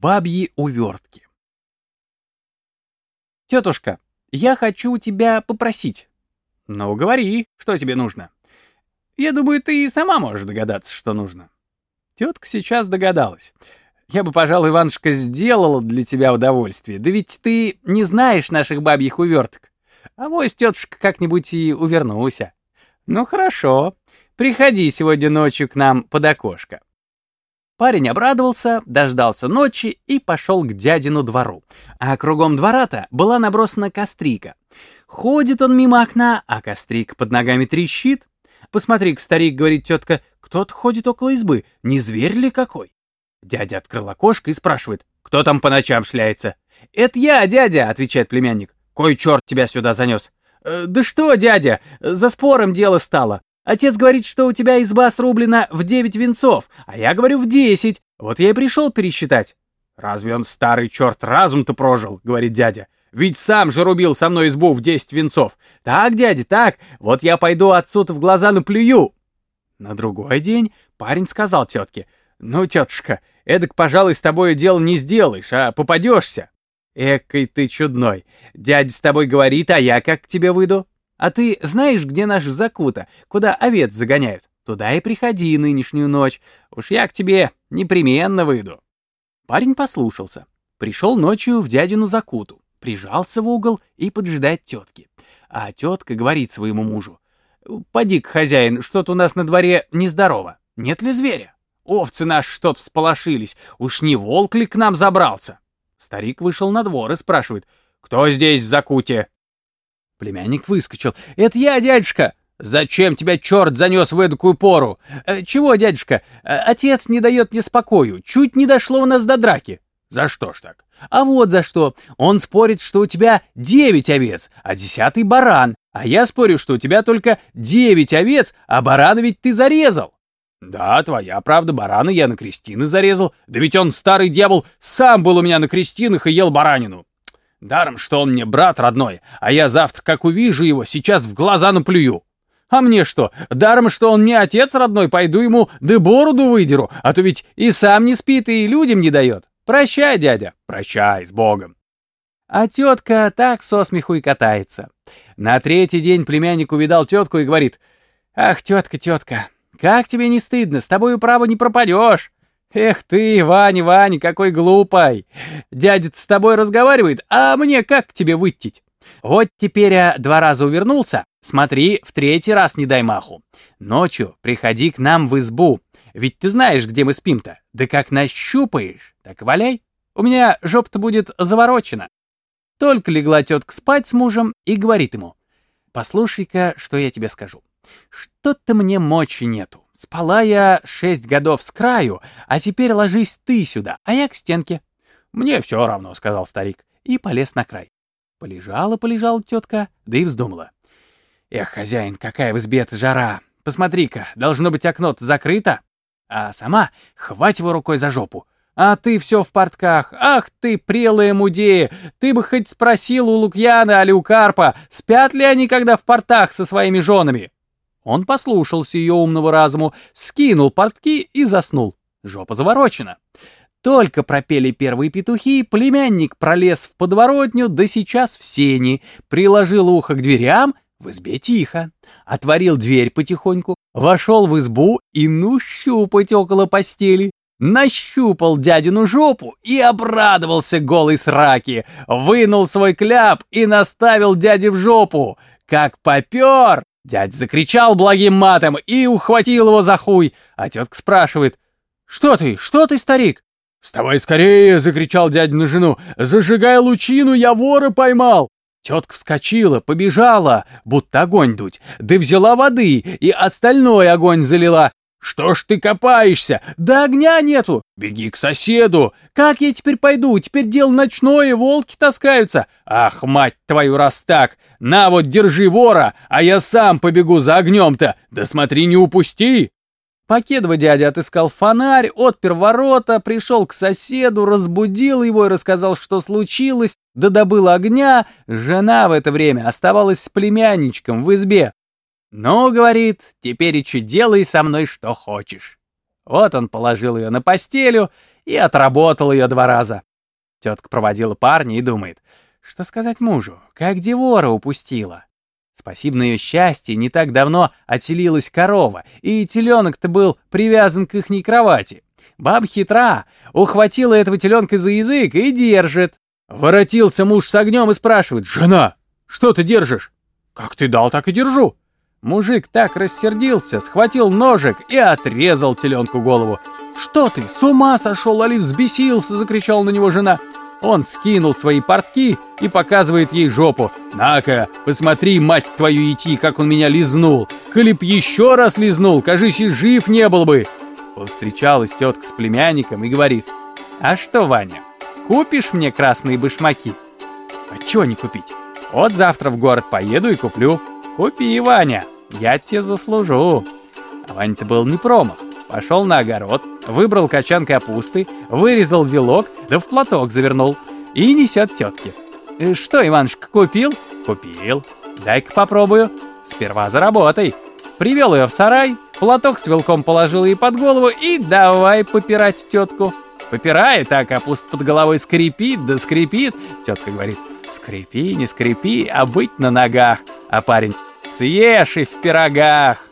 Бабьи увертки. Тетушка, я хочу тебя попросить. Ну, говори, что тебе нужно. Я думаю, ты и сама можешь догадаться, что нужно. Тетка сейчас догадалась. Я бы, пожалуй, Иванушка, сделала для тебя удовольствие. Да ведь ты не знаешь наших бабьих уверток. А вось тетушка как-нибудь и увернулся. Ну хорошо, приходи сегодня ночью к нам под окошко. Парень обрадовался, дождался ночи и пошел к дядину двору. А кругом двора-то была набросана кострика. Ходит он мимо окна, а кострик под ногами трещит. Посмотри-ка, старик, говорит тетка, кто-то ходит около избы, не зверь ли какой? Дядя открыл окошко и спрашивает, кто там по ночам шляется? «Это я, дядя!» — отвечает племянник. «Кой черт тебя сюда занес?» «Э, «Да что, дядя, за спором дело стало. Отец говорит, что у тебя изба срублена в девять венцов, а я говорю в десять. Вот я и пришел пересчитать». «Разве он старый черт разум-то прожил?» — говорит дядя. «Ведь сам же рубил со мной избу в десять венцов. Так, дядя, так, вот я пойду отсюда в глаза наплюю». На другой день парень сказал тетке, «Ну, тетушка, эдак, пожалуй, с тобой дело не сделаешь, а попадешься». «Экой ты чудной. Дядя с тобой говорит, а я как к тебе выйду?» А ты знаешь, где наш Закута, куда овец загоняют? Туда и приходи нынешнюю ночь. Уж я к тебе непременно выйду». Парень послушался. Пришел ночью в дядину Закуту, прижался в угол и поджидает тетки. А тетка говорит своему мужу. «Поди-ка, хозяин, что-то у нас на дворе нездорово. Нет ли зверя? Овцы наши что-то всполошились. Уж не волк ли к нам забрался?» Старик вышел на двор и спрашивает. «Кто здесь в Закуте?» Племянник выскочил. «Это я, дядюшка!» «Зачем тебя черт занес в эдакую пору?» э, «Чего, дядюшка? Э, отец не дает мне спокою. Чуть не дошло у нас до драки». «За что ж так?» «А вот за что. Он спорит, что у тебя девять овец, а десятый баран. А я спорю, что у тебя только девять овец, а барана ведь ты зарезал». «Да, твоя правда, барана я на крестины зарезал. Да ведь он, старый дьявол, сам был у меня на крестинах и ел баранину. Даром, что он мне брат родной, а я завтра, как увижу его, сейчас в глаза наплюю. А мне что, даром, что он мне отец родной, пойду ему да бороду выдеру, а то ведь и сам не спит, и людям не дает. Прощай, дядя, прощай, с Богом. А тетка так со смеху и катается. На третий день племянник увидал тетку и говорит, «Ах, тетка, тетка, как тебе не стыдно, с тобою право не пропадешь. «Эх ты, Ваня, Ваня, какой глупой! Дядя с тобой разговаривает, а мне как к тебе выйти? Вот теперь я два раза увернулся, смотри, в третий раз не дай маху. Ночью приходи к нам в избу, ведь ты знаешь, где мы спим-то. Да как нащупаешь, так валяй, у меня жопа-то будет заворочена». Только легла тетка спать с мужем и говорит ему, «Послушай-ка, что я тебе скажу. Что-то мне мочи нету. Спала я шесть годов с краю, а теперь ложись ты сюда, а я к стенке. Мне все равно, сказал старик, и полез на край. Полежала, полежала тетка, да и вздумала. Эх, хозяин, какая в избе жара. Посмотри-ка, должно быть окно-то закрыто. А сама хвать его рукой за жопу. А ты все в портках. Ах ты, прелая мудея! Ты бы хоть спросил у Лукьяна или у Карпа, спят ли они когда в портах со своими женами. Он послушался ее умного разуму, скинул портки и заснул. Жопа заворочена. Только пропели первые петухи, племянник пролез в подворотню, да сейчас в сени, приложил ухо к дверям, в избе тихо. Отворил дверь потихоньку, вошел в избу и ну щупать около постели. Нащупал дядину жопу и обрадовался голой сраки. Вынул свой кляп и наставил дяде в жопу. Как попер! Дядь закричал благим матом и ухватил его за хуй, а тетка спрашивает, «Что ты? Что ты, старик?» «Вставай скорее!» — закричал дядя на жену. «Зажигай лучину, я вора поймал!» Тетка вскочила, побежала, будто огонь дуть, да взяла воды и остальной огонь залила. «Что ж ты копаешься? Да огня нету! Беги к соседу! Как я теперь пойду? Теперь дело ночное, волки таскаются! Ах, мать твою, раз так! На вот, держи вора, а я сам побегу за огнем-то! Да смотри, не упусти!» Покедова дядя отыскал фонарь, отпер ворота, пришел к соседу, разбудил его и рассказал, что случилось, да добыл огня. Жена в это время оставалась с племянничком в избе. «Ну, — говорит, — теперь и делай со мной что хочешь». Вот он положил ее на постелю и отработал ее два раза. Тетка проводила парня и думает, что сказать мужу, как девора упустила. Спасибо на ее счастье, не так давно отселилась корова, и теленок-то был привязан к ихней кровати. Баб хитра, ухватила этого теленка за язык и держит. Воротился муж с огнем и спрашивает, «Жена, что ты держишь?» «Как ты дал, так и держу». Мужик так рассердился, схватил ножик и отрезал теленку голову. «Что ты, с ума сошел, али взбесился?» — закричала на него жена. Он скинул свои портки и показывает ей жопу. «На-ка, посмотри, мать твою идти, как он меня лизнул! Коли еще раз лизнул, кажись, и жив не был бы!» Повстречалась тетка с племянником и говорит. «А что, Ваня, купишь мне красные башмаки?» «А чего не купить? Вот завтра в город поеду и куплю. Купи, Ваня, я тебе заслужу». А Ваня-то был не промах. Пошел на огород, выбрал качан капусты, вырезал вилок, да в платок завернул. И несет тетке. «Э, «Что, Иванушка, купил?» «Купил. Дай-ка попробую. Сперва заработай». Привел ее в сарай, платок с вилком положил ей под голову и давай попирать тетку. Попирает, а капуста под головой скрипит, да скрипит. Тетка говорит, скрипи, не скрипи, а быть на ногах. А парень, съешь и в пирогах.